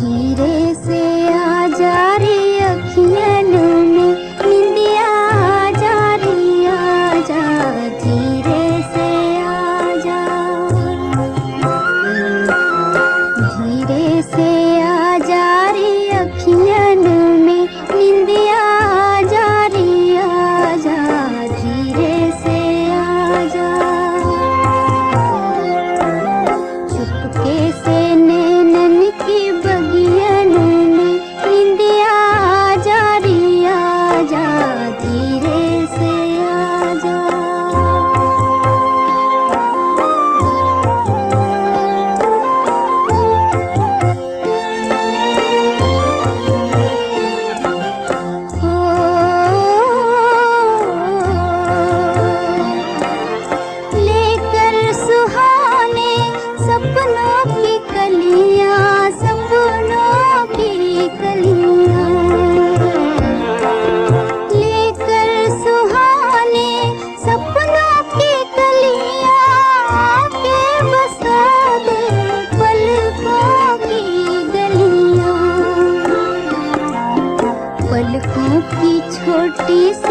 धीरे से குட்டீஸ்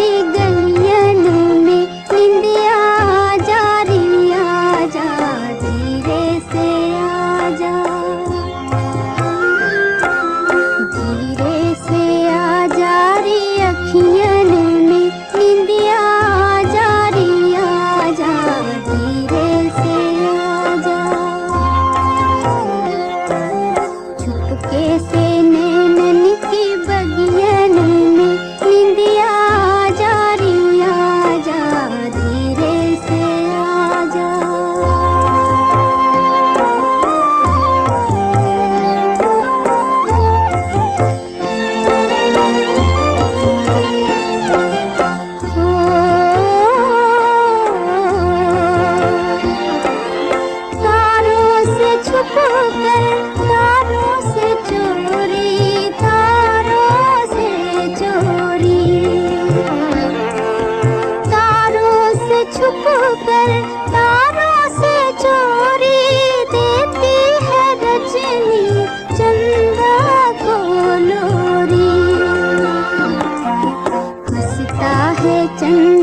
छुप कर तारों से चोरी देती है रजनी चंदा को लोरी हंसता है चंदा